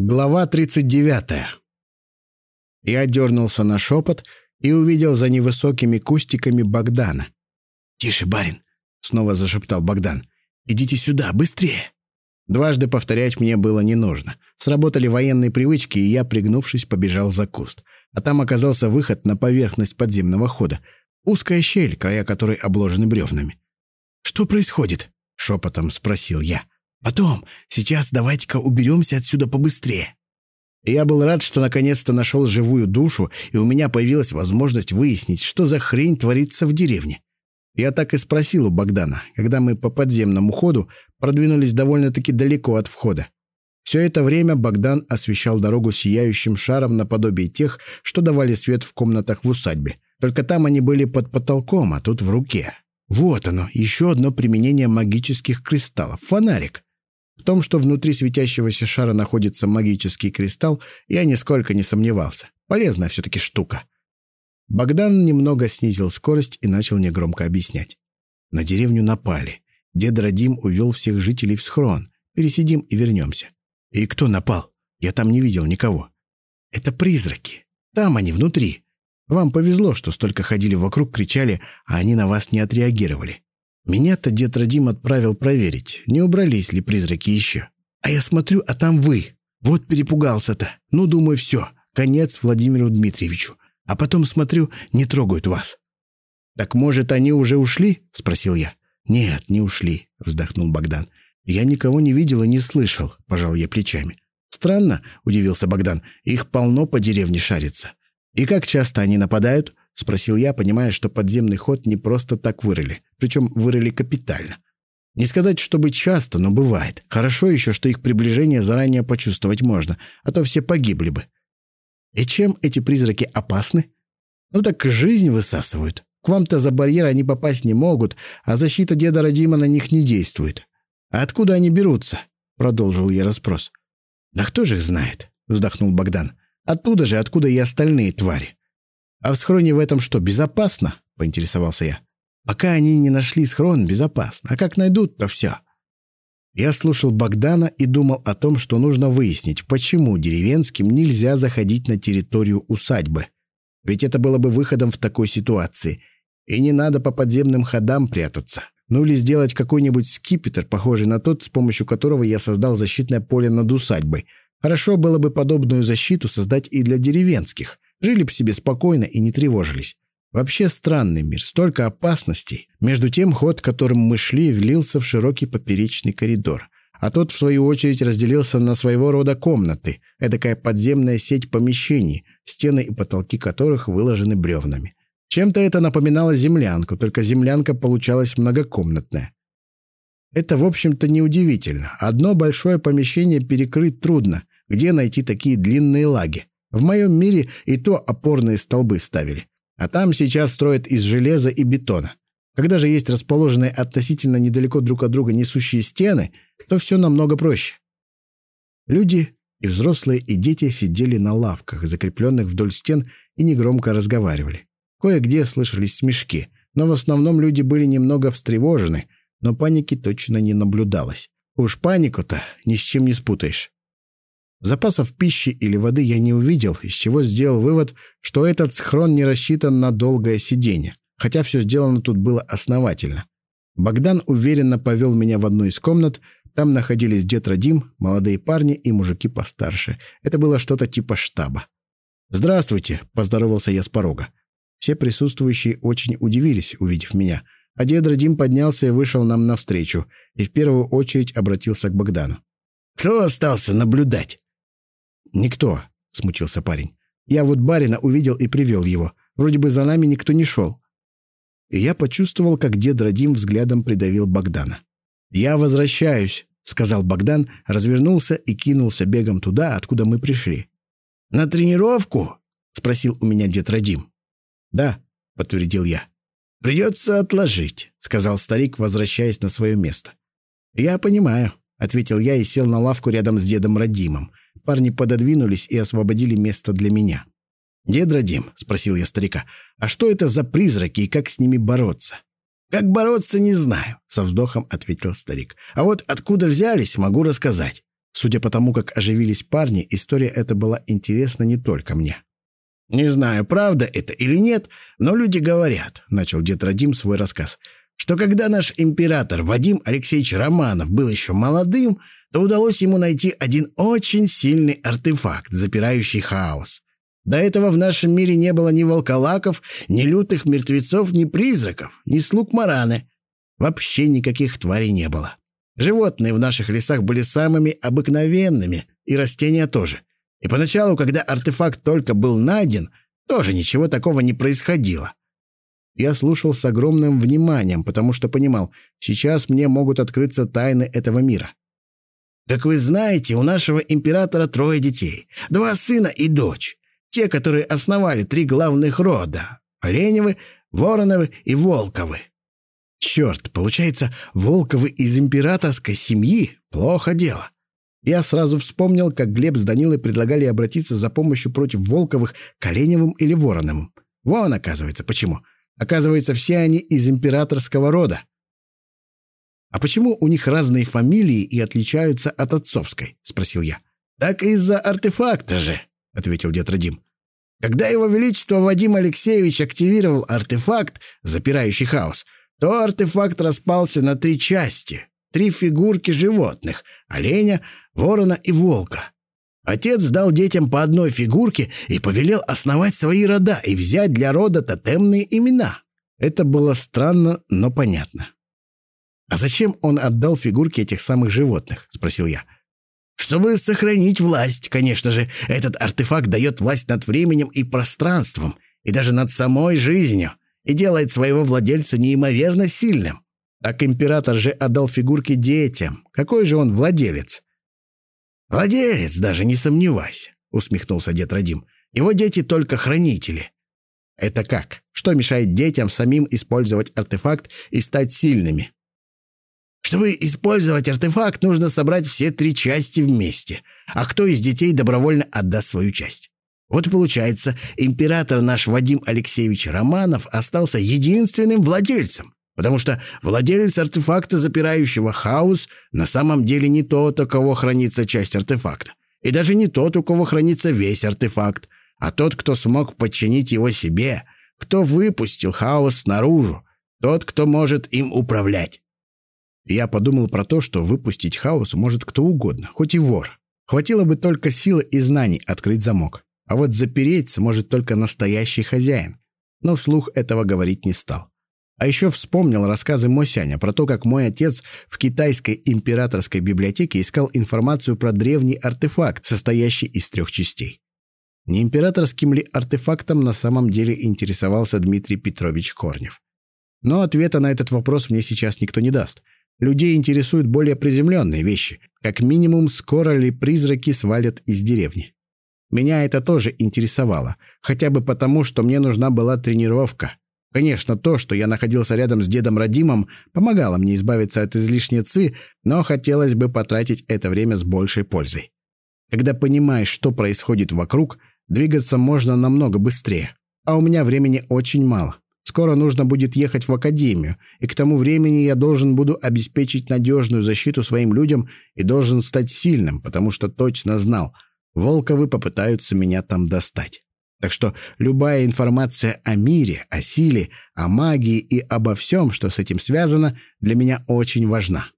Глава 39. Я дернулся на шепот и увидел за невысокими кустиками Богдана. «Тише, барин!» — снова зашептал Богдан. «Идите сюда, быстрее!» Дважды повторять мне было не нужно. Сработали военные привычки, и я, пригнувшись, побежал за куст. А там оказался выход на поверхность подземного хода. Узкая щель, края которой обложены бревнами. «Что происходит?» — шепотом спросил я. Потом, сейчас давайте-ка уберемся отсюда побыстрее. я был рад, что наконец-то нашел живую душу, и у меня появилась возможность выяснить, что за хрень творится в деревне. Я так и спросил у Богдана, когда мы по подземному ходу продвинулись довольно-таки далеко от входа. Все это время Богдан освещал дорогу сияющим шаром наподобие тех, что давали свет в комнатах в усадьбе. Только там они были под потолком, а тут в руке. Вот оно, еще одно применение магических кристаллов. Фонарик. В том, что внутри светящегося шара находится магический кристалл, я нисколько не сомневался. Полезная все-таки штука. Богдан немного снизил скорость и начал негромко объяснять. На деревню напали. Дед Радим увел всех жителей в схрон. Пересидим и вернемся. И кто напал? Я там не видел никого. Это призраки. Там они, внутри. Вам повезло, что столько ходили вокруг, кричали, а они на вас не отреагировали. Меня-то дед Радим отправил проверить, не убрались ли призраки еще. А я смотрю, а там вы. Вот перепугался-то. Ну, думаю, все. Конец Владимиру Дмитриевичу. А потом смотрю, не трогают вас. «Так, может, они уже ушли?» — спросил я. «Нет, не ушли», — вздохнул Богдан. «Я никого не видел и не слышал», — пожал я плечами. «Странно», — удивился Богдан. «Их полно по деревне шарится». «И как часто они нападают?» — спросил я, понимая, что подземный ход не просто так вырыли. Причем вырыли капитально. Не сказать, чтобы часто, но бывает. Хорошо еще, что их приближение заранее почувствовать можно, а то все погибли бы. И чем эти призраки опасны? Ну так жизнь высасывают. К вам-то за барьер они попасть не могут, а защита деда Радима на них не действует. А откуда они берутся? Продолжил я расспрос. Да кто же их знает? Вздохнул Богдан. Оттуда же, откуда и остальные твари. «А в схроне в этом что, безопасно?» — поинтересовался я. «Пока они не нашли схрон, безопасно. А как найдут, то все». Я слушал Богдана и думал о том, что нужно выяснить, почему деревенским нельзя заходить на территорию усадьбы. Ведь это было бы выходом в такой ситуации. И не надо по подземным ходам прятаться. Ну или сделать какой-нибудь скипетр, похожий на тот, с помощью которого я создал защитное поле над усадьбой. Хорошо было бы подобную защиту создать и для деревенских. Жили бы себе спокойно и не тревожились. Вообще странный мир, столько опасностей. Между тем ход, которым мы шли, влился в широкий поперечный коридор. А тот, в свою очередь, разделился на своего рода комнаты, эдакая подземная сеть помещений, стены и потолки которых выложены бревнами. Чем-то это напоминало землянку, только землянка получалась многокомнатная. Это, в общем-то, неудивительно. Одно большое помещение перекрыть трудно. Где найти такие длинные лаги? В моем мире и то опорные столбы ставили. А там сейчас строят из железа и бетона. Когда же есть расположенные относительно недалеко друг от друга несущие стены, то все намного проще. Люди, и взрослые, и дети сидели на лавках, закрепленных вдоль стен, и негромко разговаривали. Кое-где слышались смешки, но в основном люди были немного встревожены, но паники точно не наблюдалось. Уж панику-то ни с чем не спутаешь. Запасов пищи или воды я не увидел, из чего сделал вывод, что этот схрон не рассчитан на долгое сидение, хотя все сделано тут было основательно. Богдан уверенно повел меня в одну из комнат, там находились дед Радим, молодые парни и мужики постарше. Это было что-то типа штаба. «Здравствуйте», — поздоровался я с порога. Все присутствующие очень удивились, увидев меня, а дед Радим поднялся и вышел нам навстречу, и в первую очередь обратился к Богдану. «Кто остался наблюдать?» «Никто», — смутился парень. «Я вот барина увидел и привел его. Вроде бы за нами никто не шел». И я почувствовал, как дед Радим взглядом придавил Богдана. «Я возвращаюсь», — сказал Богдан, развернулся и кинулся бегом туда, откуда мы пришли. «На тренировку?» — спросил у меня дед Радим. «Да», — подтвердил я. «Придется отложить», — сказал старик, возвращаясь на свое место. «Я понимаю», — ответил я и сел на лавку рядом с дедом Радимом. Парни пододвинулись и освободили место для меня. «Дед Радим», — спросил я старика, — «а что это за призраки и как с ними бороться?» «Как бороться, не знаю», — со вздохом ответил старик. «А вот откуда взялись, могу рассказать. Судя по тому, как оживились парни, история эта была интересна не только мне. «Не знаю, правда это или нет, но люди говорят», — начал дед Радим свой рассказ, «что когда наш император Вадим Алексеевич Романов был еще молодым, то удалось ему найти один очень сильный артефакт, запирающий хаос. До этого в нашем мире не было ни волколаков, ни лютых мертвецов, ни призраков, ни слуг Мараны. Вообще никаких тварей не было. Животные в наших лесах были самыми обыкновенными, и растения тоже. И поначалу, когда артефакт только был найден, тоже ничего такого не происходило. Я слушал с огромным вниманием, потому что понимал, сейчас мне могут открыться тайны этого мира. Как вы знаете, у нашего императора трое детей. Два сына и дочь. Те, которые основали три главных рода. Оленевы, Вороновы и Волковы. Черт, получается, Волковы из императорской семьи? Плохо дело. Я сразу вспомнил, как Глеб с Данилой предлагали обратиться за помощью против Волковых к Оленевым или Вороновым. Вон, оказывается, почему. Оказывается, все они из императорского рода. «А почему у них разные фамилии и отличаются от отцовской?» — спросил я. «Так из-за артефакта же», — ответил дед Радим. «Когда его величество Вадим Алексеевич активировал артефакт, запирающий хаос, то артефакт распался на три части, три фигурки животных — оленя, ворона и волка. Отец дал детям по одной фигурке и повелел основать свои рода и взять для рода тотемные имена. Это было странно, но понятно. «А зачем он отдал фигурки этих самых животных?» — спросил я. «Чтобы сохранить власть, конечно же. Этот артефакт дает власть над временем и пространством, и даже над самой жизнью, и делает своего владельца неимоверно сильным. Так император же отдал фигурки детям. Какой же он владелец?» «Владелец, даже не сомневайся», — усмехнулся дед Радим. «Его дети только хранители». «Это как? Что мешает детям самим использовать артефакт и стать сильными?» Чтобы использовать артефакт, нужно собрать все три части вместе. А кто из детей добровольно отдаст свою часть? Вот получается, император наш Вадим Алексеевич Романов остался единственным владельцем, потому что владелец артефакта, запирающего хаос, на самом деле не тот, у кого хранится часть артефакта, и даже не тот, у кого хранится весь артефакт, а тот, кто смог подчинить его себе, кто выпустил хаос наружу, тот, кто может им управлять. Я подумал про то, что выпустить хаос может кто угодно, хоть и вор. Хватило бы только силы и знаний открыть замок. А вот запереть сможет только настоящий хозяин. Но вслух этого говорить не стал. А еще вспомнил рассказы Мосяня про то, как мой отец в китайской императорской библиотеке искал информацию про древний артефакт, состоящий из трех частей. Не императорским ли артефактом на самом деле интересовался Дмитрий Петрович Корнев? Но ответа на этот вопрос мне сейчас никто не даст – Людей интересуют более приземленные вещи. Как минимум, скоро ли призраки свалят из деревни. Меня это тоже интересовало. Хотя бы потому, что мне нужна была тренировка. Конечно, то, что я находился рядом с дедом Радимом, помогало мне избавиться от излишней ци, но хотелось бы потратить это время с большей пользой. Когда понимаешь, что происходит вокруг, двигаться можно намного быстрее. А у меня времени очень мало. Скоро нужно будет ехать в академию, и к тому времени я должен буду обеспечить надежную защиту своим людям и должен стать сильным, потому что точно знал, Волковы попытаются меня там достать. Так что любая информация о мире, о силе, о магии и обо всем, что с этим связано, для меня очень важна.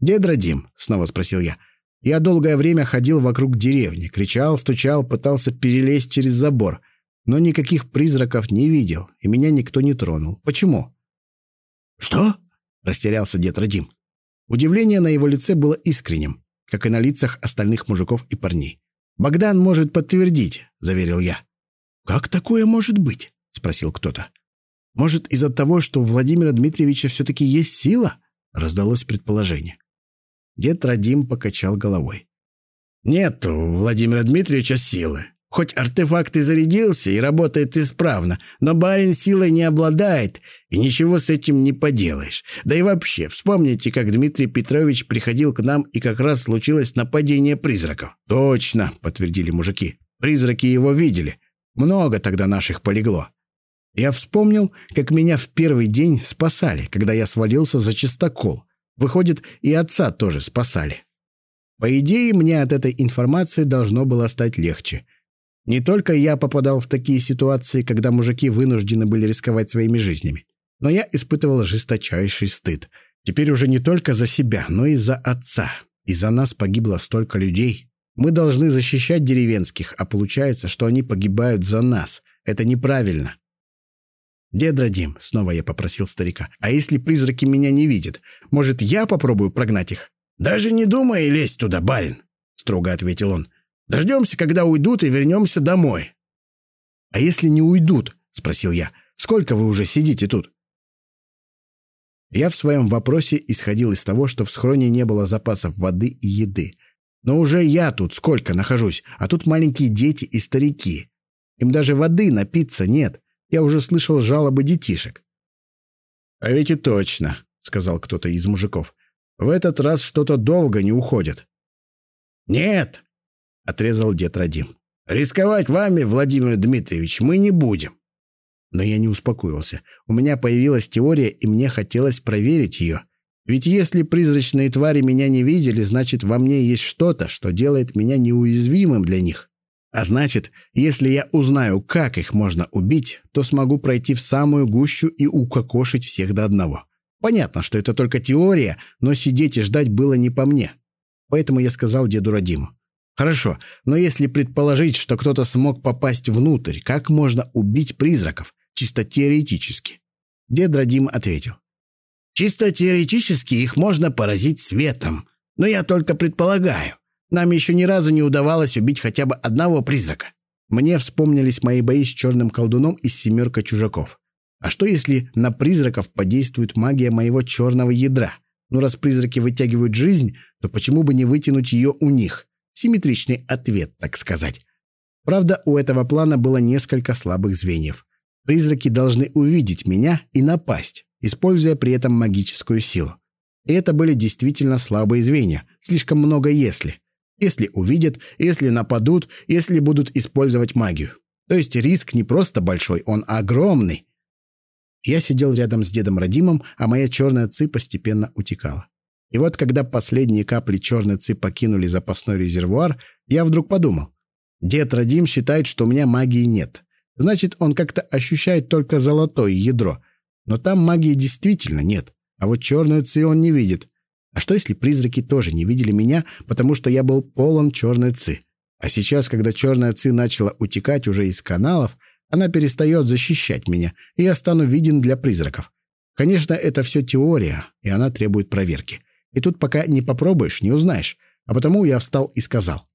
«Дед Радим?» — снова спросил я. Я долгое время ходил вокруг деревни, кричал, стучал, пытался перелезть через забор — но никаких призраков не видел, и меня никто не тронул. Почему? «Что?» — растерялся дед Радим. Удивление на его лице было искренним, как и на лицах остальных мужиков и парней. «Богдан может подтвердить», — заверил я. «Как такое может быть?» — спросил кто-то. «Может, из-за того, что у Владимира Дмитриевича все-таки есть сила?» — раздалось предположение. Дед Радим покачал головой. «Нет у Владимира Дмитриевича силы. Хоть артефакт и зарядился и работает исправно, но барин силой не обладает, и ничего с этим не поделаешь. Да и вообще, вспомните, как Дмитрий Петрович приходил к нам, и как раз случилось нападение призраков. «Точно», — подтвердили мужики. «Призраки его видели. Много тогда наших полегло». Я вспомнил, как меня в первый день спасали, когда я свалился за чистокол. Выходит, и отца тоже спасали. По идее, мне от этой информации должно было стать легче. Не только я попадал в такие ситуации, когда мужики вынуждены были рисковать своими жизнями, но я испытывал жесточайший стыд. Теперь уже не только за себя, но и за отца. И за нас погибло столько людей. Мы должны защищать деревенских, а получается, что они погибают за нас. Это неправильно. «Дед Радим», — снова я попросил старика, — «а если призраки меня не видят, может, я попробую прогнать их?» «Даже не думай лезть туда, барин», — строго ответил он. «Дождемся, когда уйдут, и вернемся домой». «А если не уйдут?» — спросил я. «Сколько вы уже сидите тут?» Я в своем вопросе исходил из того, что в схроне не было запасов воды и еды. Но уже я тут сколько нахожусь, а тут маленькие дети и старики. Им даже воды напиться нет. Я уже слышал жалобы детишек. «А ведь и точно», — сказал кто-то из мужиков. «В этот раз что-то долго не уходит». «Нет», — отрезал дед Радим. «Рисковать вами, Владимир Дмитриевич, мы не будем. Но я не успокоился. У меня появилась теория, и мне хотелось проверить ее. Ведь если призрачные твари меня не видели, значит, во мне есть что-то, что делает меня неуязвимым для них. А значит, если я узнаю, как их можно убить, то смогу пройти в самую гущу и укокошить всех до одного. Понятно, что это только теория, но сидеть и ждать было не по мне. Поэтому я сказал деду Радиму. Хорошо, но если предположить, что кто-то смог попасть внутрь, как можно убить призраков? чисто теоретически. Дед Радим ответил. «Чисто теоретически их можно поразить светом, но я только предполагаю. Нам еще ни разу не удавалось убить хотя бы одного призрака». Мне вспомнились мои бои с черным колдуном из «семерка чужаков». А что если на призраков подействует магия моего черного ядра? Ну, раз призраки вытягивают жизнь, то почему бы не вытянуть ее у них? Симметричный ответ, так сказать. Правда, у этого плана было несколько слабых звеньев. Призраки должны увидеть меня и напасть, используя при этом магическую силу. И это были действительно слабые звенья, слишком много «если». Если увидят, если нападут, если будут использовать магию. То есть риск не просто большой, он огромный. Я сидел рядом с дедом Радимом, а моя черная ци постепенно утекала. И вот когда последние капли черной ци покинули запасной резервуар, я вдруг подумал. Дед Радим считает, что у меня магии нет. Значит, он как-то ощущает только золотое ядро. Но там магии действительно нет. А вот черную ци он не видит. А что, если призраки тоже не видели меня, потому что я был полон черной ци? А сейчас, когда черная ци начала утекать уже из каналов, она перестает защищать меня, и я стану виден для призраков. Конечно, это все теория, и она требует проверки. И тут пока не попробуешь, не узнаешь. А потому я встал и сказал.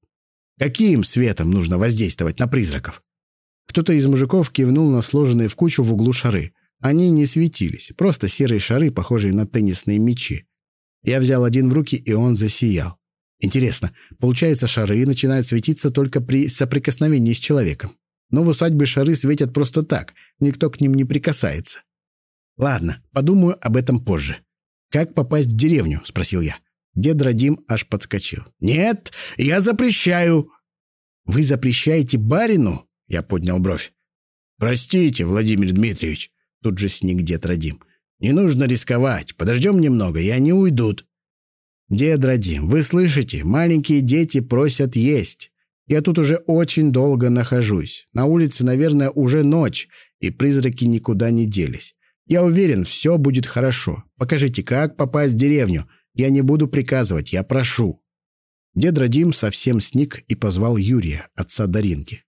Каким светом нужно воздействовать на призраков? Кто-то из мужиков кивнул на сложенные в кучу в углу шары. Они не светились, просто серые шары, похожие на теннисные мячи. Я взял один в руки, и он засиял. Интересно, получается, шары начинают светиться только при соприкосновении с человеком. Но в усадьбе шары светят просто так, никто к ним не прикасается. Ладно, подумаю об этом позже. «Как попасть в деревню?» — спросил я. Дед Радим аж подскочил. «Нет, я запрещаю!» «Вы запрещаете барину?» Я поднял бровь. «Простите, Владимир Дмитриевич», — тут же сник дед Радим. «Не нужно рисковать. Подождем немного, и они уйдут». «Дед Радим, вы слышите? Маленькие дети просят есть. Я тут уже очень долго нахожусь. На улице, наверное, уже ночь, и призраки никуда не делись. Я уверен, все будет хорошо. Покажите, как попасть в деревню. Я не буду приказывать, я прошу». Дед Радим совсем сник и позвал Юрия, отца Даринки.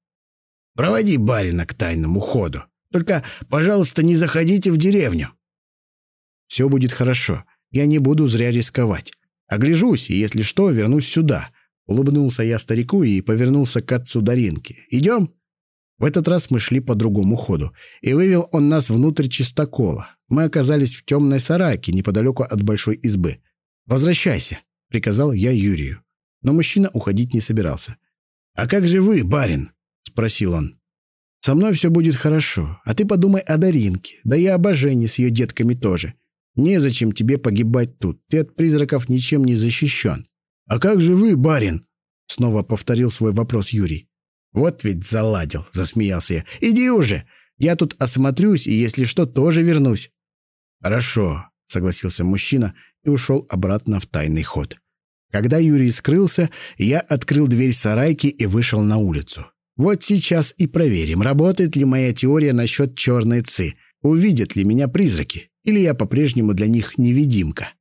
Проводи барина к тайному ходу. Только, пожалуйста, не заходите в деревню». «Все будет хорошо. Я не буду зря рисковать. Огляжусь, и если что, вернусь сюда». Улыбнулся я старику и повернулся к отцу Даринки. «Идем?» В этот раз мы шли по другому ходу, и вывел он нас внутрь чистокола. Мы оказались в темной сарайке неподалеку от большой избы. «Возвращайся», — приказал я Юрию. Но мужчина уходить не собирался. «А как же вы, барин?» спросил он. «Со мной все будет хорошо, а ты подумай о Даринке, да и об Жене с ее детками тоже. Незачем тебе погибать тут, ты от призраков ничем не защищен». «А как же вы, барин?» Снова повторил свой вопрос Юрий. «Вот ведь заладил», — засмеялся я. «Иди уже, я тут осмотрюсь, и если что, тоже вернусь». «Хорошо», — согласился мужчина и ушел обратно в тайный ход. Когда Юрий скрылся, я открыл дверь сарайки и вышел на улицу. Вот сейчас и проверим, работает ли моя теория насчет черной ци, увидят ли меня призраки, или я по-прежнему для них невидимка.